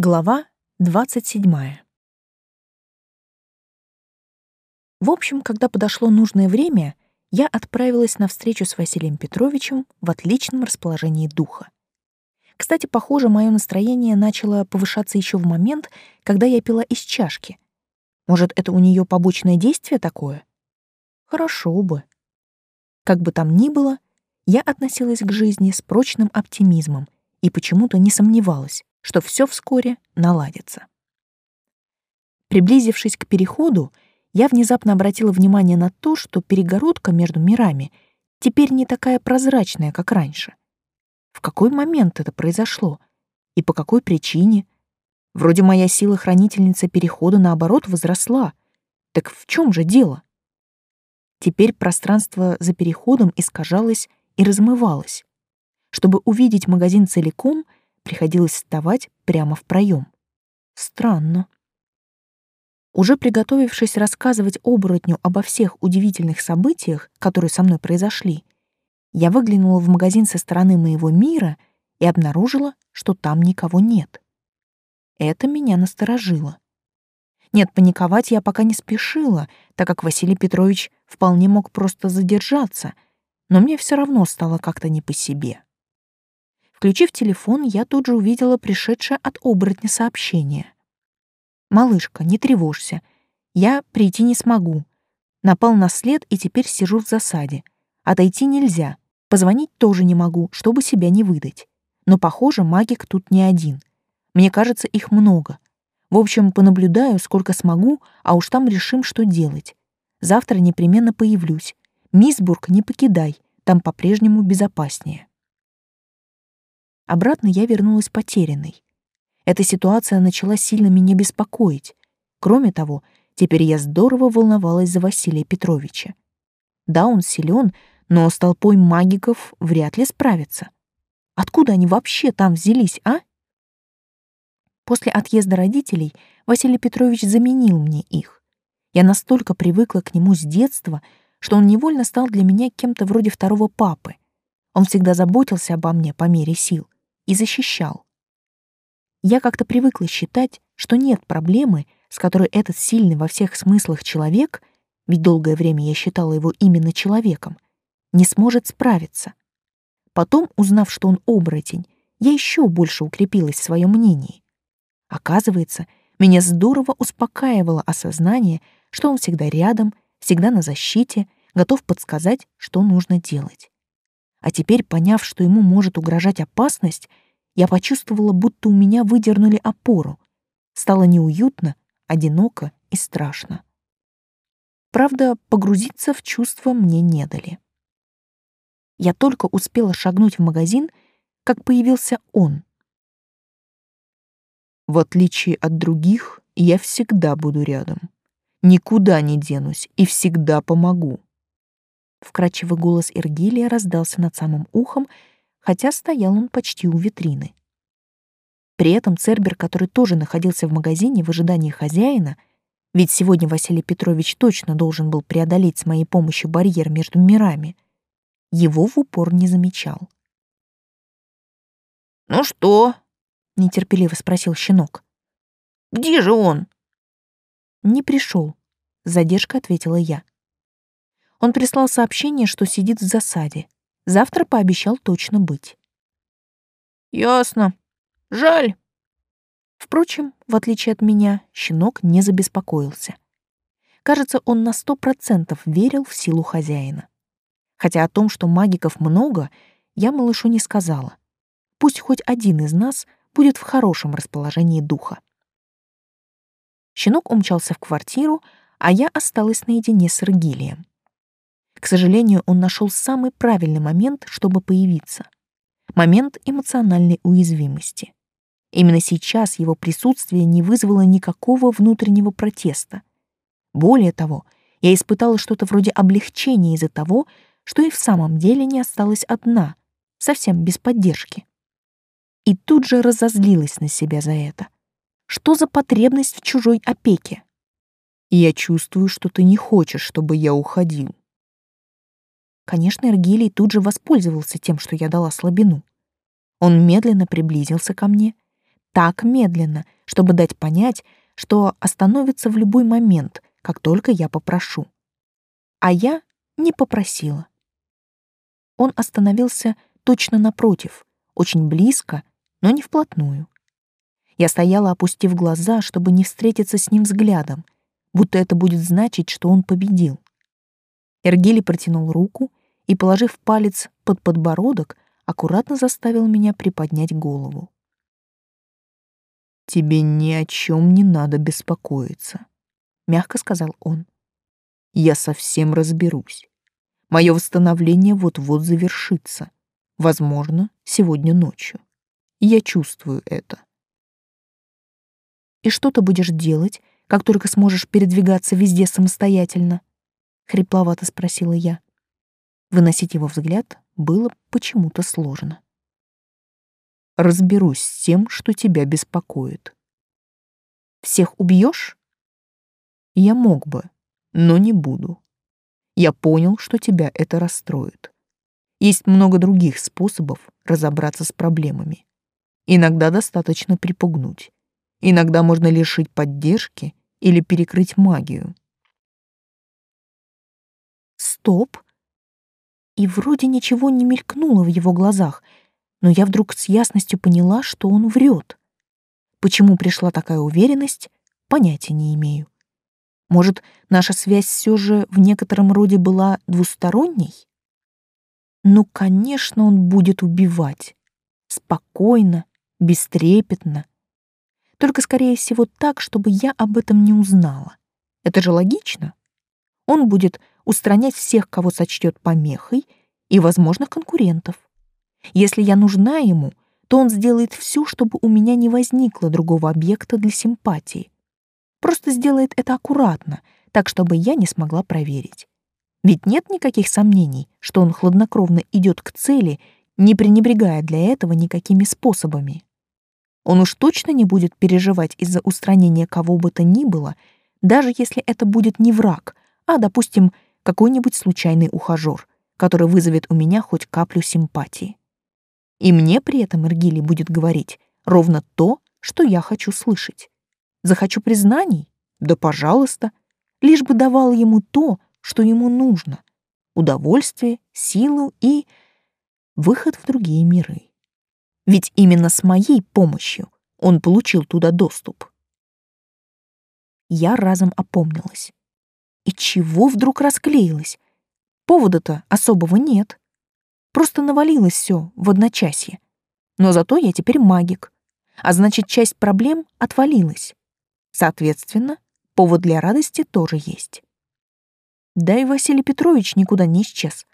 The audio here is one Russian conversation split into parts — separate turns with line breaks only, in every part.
Глава 27. В общем, когда подошло нужное время, я отправилась на встречу с Василием Петровичем в отличном расположении духа. Кстати, похоже, мое настроение начало повышаться еще в момент, когда я пила из чашки. Может, это у нее побочное действие такое? Хорошо бы. Как бы там ни было, я относилась к жизни с прочным оптимизмом и почему-то не сомневалась, что все вскоре наладится. Приблизившись к переходу, я внезапно обратила внимание на то, что перегородка между мирами теперь не такая прозрачная, как раньше. В какой момент это произошло? И по какой причине? Вроде моя сила хранительницы перехода, наоборот, возросла. Так в чем же дело? Теперь пространство за переходом искажалось и размывалось. Чтобы увидеть магазин целиком — приходилось вставать прямо в проем. Странно. Уже приготовившись рассказывать оборотню обо всех удивительных событиях, которые со мной произошли, я выглянула в магазин со стороны моего мира и обнаружила, что там никого нет. Это меня насторожило. Нет, паниковать я пока не спешила, так как Василий Петрович вполне мог просто задержаться, но мне все равно стало как-то не по себе. Включив телефон, я тут же увидела пришедшее от оборотня сообщение. «Малышка, не тревожься. Я прийти не смогу. Напал на след и теперь сижу в засаде. Отойти нельзя. Позвонить тоже не могу, чтобы себя не выдать. Но, похоже, магик тут не один. Мне кажется, их много. В общем, понаблюдаю, сколько смогу, а уж там решим, что делать. Завтра непременно появлюсь. Мисбург не покидай, там по-прежнему безопаснее. Обратно я вернулась потерянной. Эта ситуация начала сильно меня беспокоить. Кроме того, теперь я здорово волновалась за Василия Петровича. Да, он силен, но с толпой магиков вряд ли справится. Откуда они вообще там взялись, а? После отъезда родителей Василий Петрович заменил мне их. Я настолько привыкла к нему с детства, что он невольно стал для меня кем-то вроде второго папы. Он всегда заботился обо мне по мере сил и защищал. Я как-то привыкла считать, что нет проблемы, с которой этот сильный во всех смыслах человек, ведь долгое время я считала его именно человеком, не сможет справиться. Потом, узнав, что он оборотень, я еще больше укрепилась в своем мнении. Оказывается, меня здорово успокаивало осознание, что он всегда рядом, всегда на защите, готов подсказать, что нужно делать. А теперь, поняв, что ему может угрожать опасность, я почувствовала, будто у меня выдернули опору. Стало неуютно, одиноко и страшно. Правда, погрузиться в чувства мне не дали. Я только успела шагнуть в магазин, как появился он. В отличие от других, я всегда буду рядом. Никуда не денусь и всегда помогу. Вкрадчивый голос Иргилия раздался над самым ухом, хотя стоял он почти у витрины. При этом Цербер, который тоже находился в магазине в ожидании хозяина, ведь сегодня Василий Петрович точно должен был преодолеть с моей помощью барьер между мирами, его в упор не замечал.
«Ну что?»
— нетерпеливо спросил щенок.
«Где же он?»
«Не пришел», — задержка ответила я. Он прислал сообщение, что сидит в засаде. Завтра пообещал точно быть.
Ясно. Жаль.
Впрочем, в отличие от меня, щенок не забеспокоился. Кажется, он на сто процентов верил в силу хозяина. Хотя о том, что магиков много, я малышу не сказала. Пусть хоть один из нас будет в хорошем расположении духа. Щенок умчался в квартиру, а я осталась наедине с Ргилием. К сожалению, он нашел самый правильный момент, чтобы появиться. Момент эмоциональной уязвимости. Именно сейчас его присутствие не вызвало никакого внутреннего протеста. Более того, я испытала что-то вроде облегчения из-за того, что и в самом деле не осталась одна, совсем без поддержки. И тут же разозлилась на себя за это. Что за потребность в чужой опеке?
Я чувствую, что ты не хочешь, чтобы я уходил.
Конечно, Эргилий тут же воспользовался тем, что я дала слабину. Он медленно приблизился ко мне, Так медленно, чтобы дать понять, что остановится в любой момент, как только я попрошу. А я не попросила. Он остановился точно напротив, очень близко, но не вплотную. Я стояла, опустив глаза, чтобы не встретиться с ним взглядом, будто это будет значить, что он победил. Эргили протянул руку и, положив палец под подбородок, аккуратно заставил меня приподнять голову.
«Тебе ни о чем не надо беспокоиться», — мягко сказал он. «Я совсем разберусь. Мое восстановление вот-вот завершится. Возможно, сегодня ночью. Я чувствую это».
«И что ты будешь делать, как только сможешь передвигаться везде самостоятельно?» — хрипловато спросила я. Выносить его взгляд было почему-то сложно.
Разберусь с тем, что тебя беспокоит.
Всех убьешь?
Я мог бы, но не буду. Я понял, что тебя это расстроит. Есть много других способов разобраться с проблемами. Иногда достаточно припугнуть. Иногда можно лишить поддержки или перекрыть магию.
Стоп и вроде ничего не мелькнуло в его глазах, но я вдруг с ясностью поняла, что он врет. Почему пришла такая уверенность, понятия не имею. Может, наша связь все же в некотором роде была двусторонней? Ну, конечно, он будет убивать. Спокойно, бестрепетно. Только, скорее всего, так, чтобы я об этом не узнала. Это же логично. Он будет устранять всех, кого сочтет помехой, и возможных конкурентов. Если я нужна ему, то он сделает все, чтобы у меня не возникло другого объекта для симпатии. Просто сделает это аккуратно, так, чтобы я не смогла проверить. Ведь нет никаких сомнений, что он хладнокровно идет к цели, не пренебрегая для этого никакими способами. Он уж точно не будет переживать из-за устранения кого бы то ни было, даже если это будет не враг, а, допустим, какой-нибудь случайный ухажер, который вызовет у меня хоть каплю симпатии. И мне при этом Иргили будет говорить ровно то, что я хочу слышать. Захочу признаний? Да пожалуйста. Лишь бы давал ему то, что ему нужно. Удовольствие, силу и выход в другие миры. Ведь именно с моей помощью он получил туда доступ. Я разом опомнилась. И чего вдруг расклеилась? Повода-то особого нет. Просто навалилось все в одночасье. Но зато я теперь магик. А значит, часть проблем отвалилась. Соответственно, повод для радости тоже есть. Да и Василий Петрович никуда не исчез.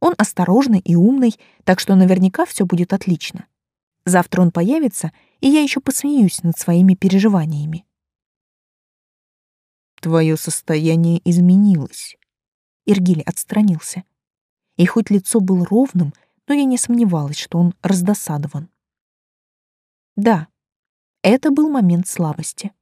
Он осторожный и умный, так что наверняка все будет отлично. Завтра он появится, и я еще посмеюсь над своими переживаниями.
Твое состояние изменилось.
Иргиль отстранился. И хоть лицо было ровным, но я не сомневалась, что он раздосадован. Да, это был момент слабости.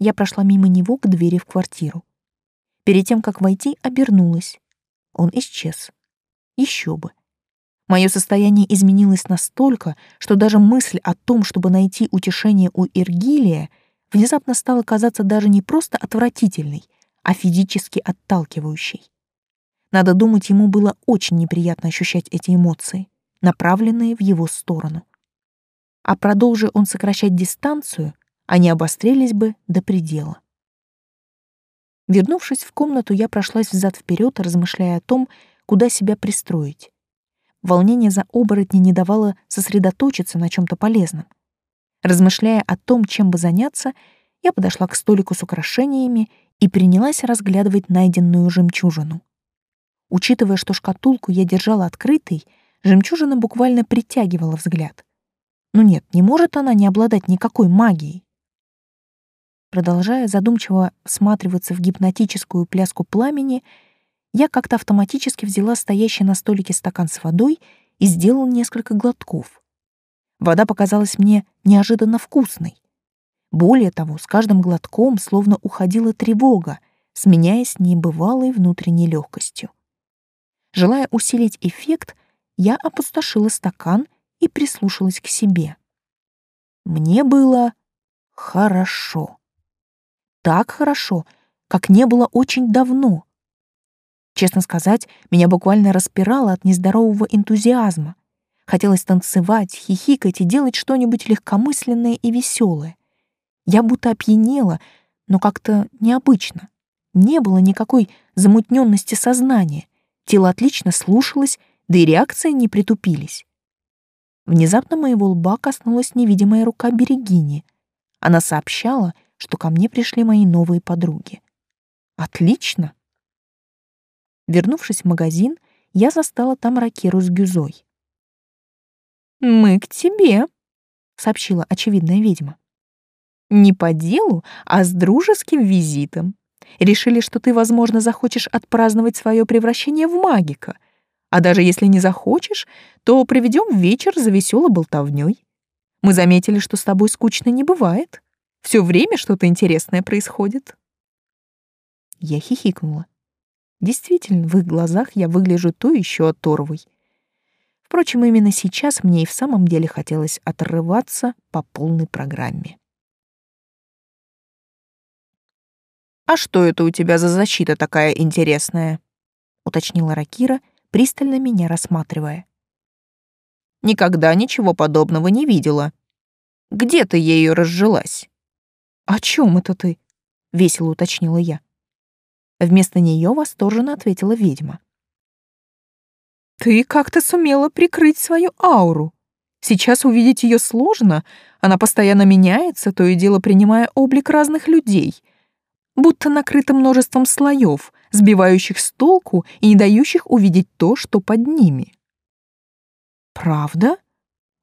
Я прошла мимо него к двери в квартиру. Перед тем, как войти, обернулась. Он исчез. Еще бы. Мое состояние изменилось настолько, что даже мысль о том, чтобы найти утешение у Иргилия, внезапно стала казаться даже не просто отвратительной, а физически отталкивающей. Надо думать, ему было очень неприятно ощущать эти эмоции, направленные в его сторону. А продолжи он сокращать дистанцию, они обострились бы до предела. Вернувшись в комнату, я прошлась взад-вперед, размышляя о том, куда себя пристроить. Волнение за оборотни не давало сосредоточиться на чем то полезном. Размышляя о том, чем бы заняться, я подошла к столику с украшениями и принялась разглядывать найденную жемчужину. Учитывая, что шкатулку я держала открытой, жемчужина буквально притягивала взгляд. Ну нет, не может она не обладать никакой магией. Продолжая задумчиво всматриваться в гипнотическую пляску пламени, я как-то автоматически взяла стоящий на столике стакан с водой и сделала несколько глотков. Вода показалась мне неожиданно вкусной. Более того, с каждым глотком словно уходила тревога, сменяясь небывалой внутренней легкостью. Желая усилить эффект, я опустошила стакан и прислушалась к себе. Мне было хорошо. Так хорошо, как не было очень давно. Честно сказать, меня буквально распирало от нездорового энтузиазма. Хотелось танцевать, хихикать и делать что-нибудь легкомысленное и веселое. Я будто опьянела, но как-то необычно. Не было никакой замутненности сознания. Тело отлично слушалось, да и реакции не притупились. Внезапно моего лба коснулась невидимая рука Берегини. Она сообщала, что ко мне пришли мои новые подруги. Отлично! Вернувшись в магазин, я застала там Ракиру с Гюзой. «Мы к тебе», — сообщила очевидная ведьма. «Не по делу, а с дружеским визитом. Решили, что ты, возможно, захочешь отпраздновать свое превращение в магика. А даже если не захочешь, то проведем вечер за веселой болтовней. Мы заметили, что с тобой скучно не бывает. Все время что-то интересное происходит». Я хихикнула. Действительно, в их глазах я выгляжу то еще оторвой. Впрочем, именно сейчас мне и в самом деле хотелось отрываться по полной программе. «А что это у тебя за защита такая интересная?» — уточнила Ракира, пристально меня рассматривая. «Никогда ничего подобного не видела. Где ты ею разжилась?» «О чем это ты?» — весело уточнила я. Вместо нее восторженно ответила ведьма. «Ты как-то сумела прикрыть свою ауру. Сейчас увидеть ее сложно, она постоянно меняется, то и дело принимая облик разных людей, будто накрыта множеством слоев, сбивающих с толку и не дающих увидеть то, что под ними». «Правда?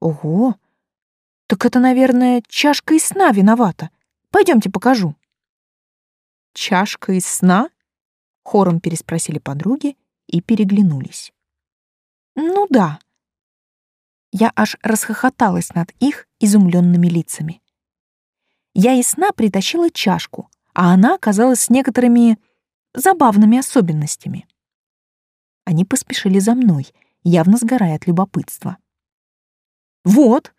Ого! Так это, наверное, чашка из сна виновата. Пойдемте покажу». «Чашка из сна?» Хором переспросили подруги и переглянулись. «Ну да». Я аж расхохоталась над их изумленными лицами. Я из сна притащила чашку, а она оказалась с некоторыми забавными особенностями. Они поспешили за мной, явно сгорая от любопытства. «Вот!»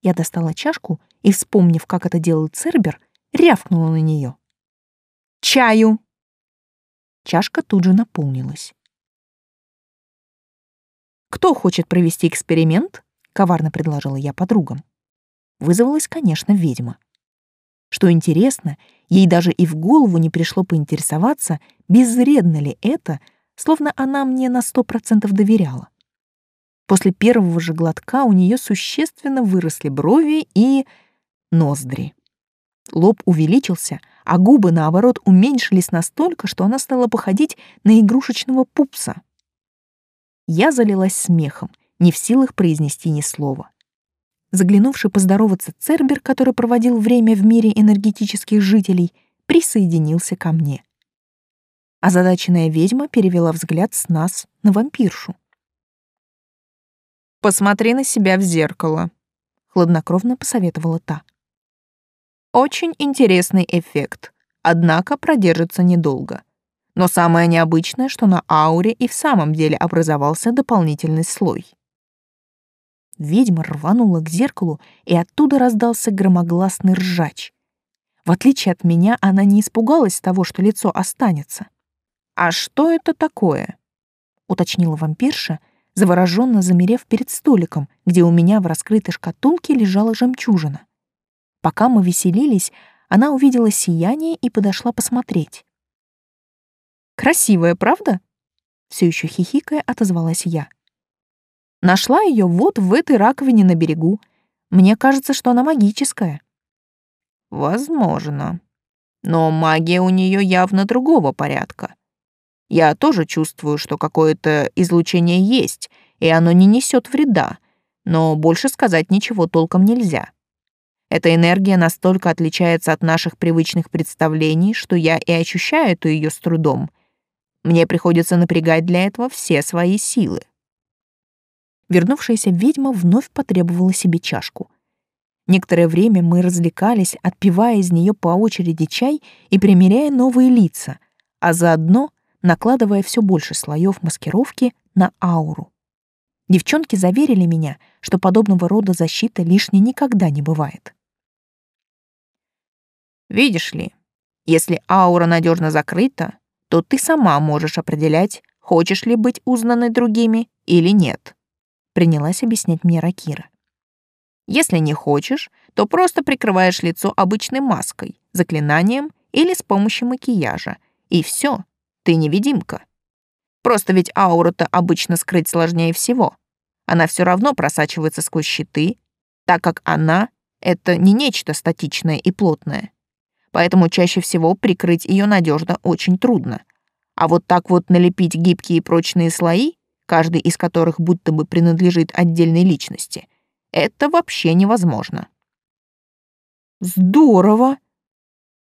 Я достала чашку и, вспомнив, как это делал Цербер, рявкнула на нее. «Чаю!» Чашка тут же наполнилась. «Кто хочет провести эксперимент?» — коварно предложила я подругам. Вызвалась, конечно, ведьма. Что интересно, ей даже и в голову не пришло поинтересоваться, безвредно ли это, словно она мне на сто процентов доверяла. После первого же глотка у нее существенно выросли брови и ноздри. Лоб увеличился, а губы, наоборот, уменьшились настолько, что она стала походить на игрушечного пупса. Я залилась смехом, не в силах произнести ни слова. Заглянувший поздороваться Цербер, который проводил время в мире энергетических жителей, присоединился ко мне. Озадаченная ведьма перевела взгляд с нас на вампиршу. «Посмотри на себя в зеркало», — хладнокровно посоветовала та. Очень интересный эффект, однако продержится недолго. Но самое необычное, что на ауре и в самом деле образовался дополнительный слой. Ведьма рванула к зеркалу, и оттуда раздался громогласный ржач. В отличие от меня, она не испугалась того, что лицо останется. «А что это такое?» — уточнила вампирша, завороженно замерев перед столиком, где у меня в раскрытой шкатулке лежала жемчужина. Пока мы веселились, она увидела сияние и подошла посмотреть. «Красивая, правда?» Все еще хихикая, отозвалась я. Нашла ее вот в этой раковине на берегу. Мне кажется, что она магическая. Возможно. Но магия у нее явно другого порядка. Я тоже чувствую, что какое-то излучение есть, и оно не несет вреда, но больше сказать ничего толком нельзя. Эта энергия настолько отличается от наших привычных представлений, что я и ощущаю эту ее с трудом. Мне приходится напрягать для этого все свои силы. Вернувшаяся ведьма вновь потребовала себе чашку. Некоторое время мы развлекались, отпивая из нее по очереди чай и примеряя новые лица, а заодно накладывая все больше слоев маскировки на ауру. Девчонки заверили меня, что подобного рода защита лишней никогда не бывает.
Видишь ли, если аура надежно закрыта, то ты сама можешь определять, хочешь ли быть узнанной другими или нет. Принялась объяснять мне Ракира. Если не хочешь, то просто прикрываешь лицо обычной маской, заклинанием или с помощью макияжа, и все, ты невидимка. Просто ведь ауру-то обычно скрыть сложнее всего. Она все равно просачивается сквозь щиты, так как она — это не нечто статичное и плотное. Поэтому чаще всего прикрыть ее надежно очень трудно. А вот так вот налепить гибкие и прочные слои, каждый из которых будто бы принадлежит отдельной личности, это вообще невозможно.
Здорово!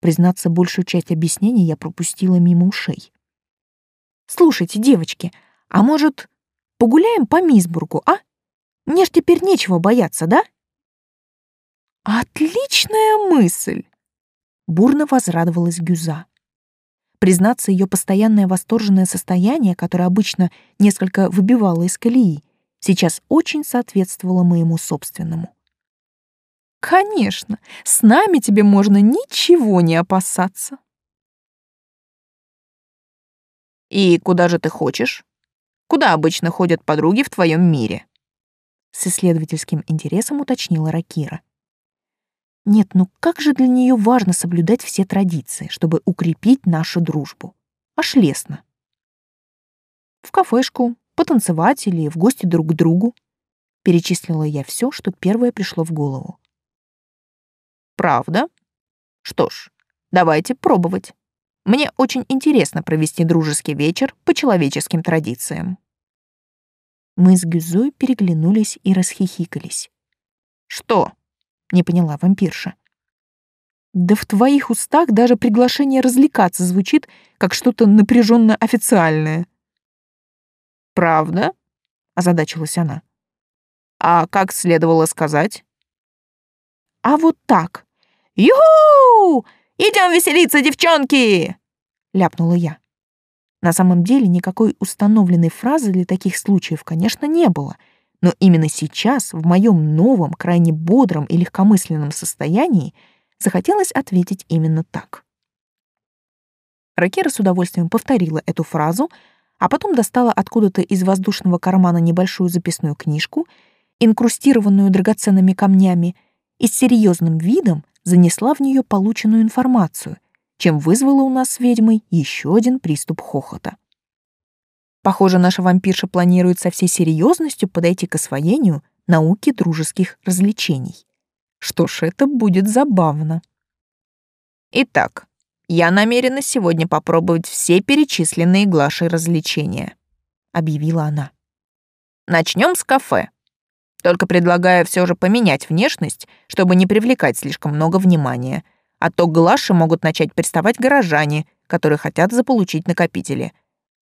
Признаться, большую часть объяснений я пропустила мимо ушей. Слушайте, девочки, а может, погуляем по Мисбургу, а? Мне ж теперь нечего бояться, да? Отличная мысль! Бурно возрадовалась Гюза. Признаться, ее постоянное восторженное состояние, которое обычно несколько выбивало из колеи, сейчас очень соответствовало моему собственному. Конечно, с нами тебе можно ничего не опасаться.
И куда же ты хочешь? Куда обычно ходят подруги в твоем мире?
С исследовательским интересом уточнила Ракира. Нет, ну как же для нее важно соблюдать все традиции, чтобы укрепить нашу дружбу. Аж лестно. В кафешку, потанцевать или в гости друг к другу. Перечислила я все, что первое пришло в голову.
Правда? Что ж, давайте пробовать. Мне очень интересно провести дружеский вечер по человеческим традициям.
Мы с Гюзой переглянулись и расхихикались.
Что? Не поняла вампирша.
Да в твоих устах даже приглашение развлекаться звучит как что-то напряженно официальное.
Правда? озадачилась она. А как следовало сказать?
А вот так.
Юху! Идем веселиться, девчонки!» — ляпнула я.
На самом деле никакой установленной фразы для таких случаев, конечно, не было, но именно сейчас, в моем новом, крайне бодром и легкомысленном состоянии, захотелось ответить именно так. Ракера с удовольствием повторила эту фразу, а потом достала откуда-то из воздушного кармана небольшую записную книжку, инкрустированную драгоценными камнями, и с серьезным видом занесла в нее полученную информацию, чем вызвала у нас с ведьмой еще один приступ хохота. Похоже, наша вампирша планирует со всей серьезностью подойти к освоению науки дружеских развлечений. Что ж, это будет забавно.
Итак, я намерена сегодня попробовать все перечисленные Глашей развлечения, объявила она. Начнем с кафе. Только предлагаю все же поменять внешность, чтобы не привлекать слишком много внимания. А то к Глаше могут начать приставать горожане, которые хотят заполучить накопители.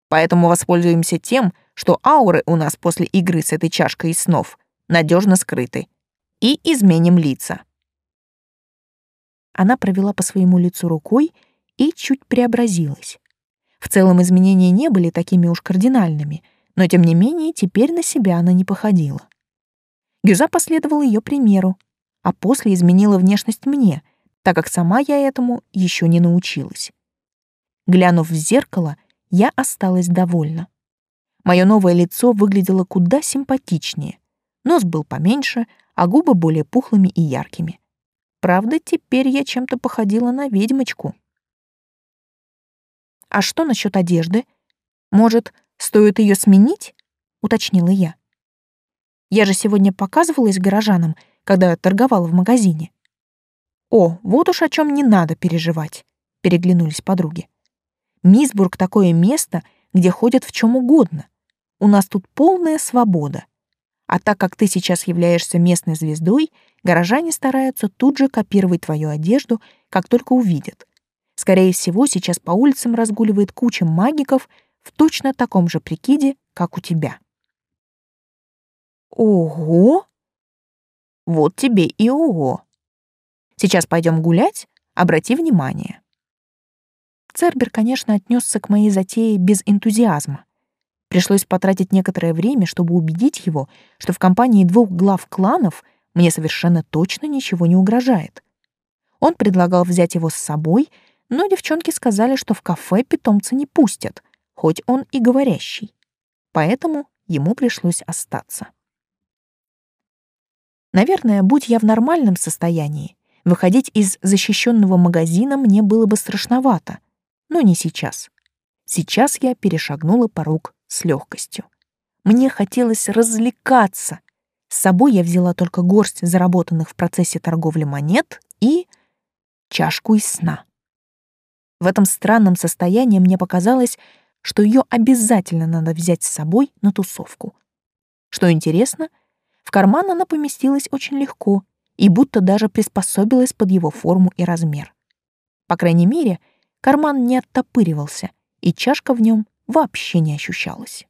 Поэтому воспользуемся тем, что ауры у нас после игры с этой чашкой из снов надежно скрыты. И изменим лица.
Она провела по своему лицу рукой и чуть преобразилась. В целом изменения не были такими уж кардинальными, но тем не менее теперь на себя она не походила. Гюза последовала ее примеру, а после изменила внешность мне, так как сама я этому еще не научилась. Глянув в зеркало, я осталась довольна. Мое новое лицо выглядело куда симпатичнее. Нос был поменьше, а губы более пухлыми и яркими. Правда, теперь я чем-то походила на ведьмочку. «А что насчет одежды? Может, стоит ее сменить?» — уточнила я. Я же сегодня показывалась горожанам, когда торговала в магазине. О, вот уж о чем не надо переживать, переглянулись подруги. Мисбург такое место, где ходят в чем угодно. У нас тут полная свобода. А так как ты сейчас являешься местной звездой, горожане стараются тут же копировать твою одежду, как только увидят. Скорее всего, сейчас по улицам разгуливает куча магиков в точно таком же прикиде, как у тебя. Ого! Вот тебе и ого. Сейчас пойдем гулять, обрати внимание. Цербер, конечно, отнесся к моей затее без энтузиазма. Пришлось потратить некоторое время, чтобы убедить его, что в компании двух глав кланов мне совершенно точно ничего не угрожает. Он предлагал взять его с собой, но девчонки сказали, что в кафе питомца не пустят, хоть он и говорящий. Поэтому ему пришлось остаться. Наверное, будь я в нормальном состоянии, выходить из защищенного магазина мне было бы страшновато, но не сейчас. Сейчас я перешагнула порог с легкостью. Мне хотелось развлекаться. С собой я взяла только горсть заработанных в процессе торговли монет и чашку из сна. В этом странном состоянии мне показалось, что ее обязательно надо взять с собой на тусовку. Что интересно, в карман она поместилась очень легко и будто даже приспособилась под его форму и размер. По крайней мере, карман не оттопыривался, и чашка в нем вообще не ощущалась.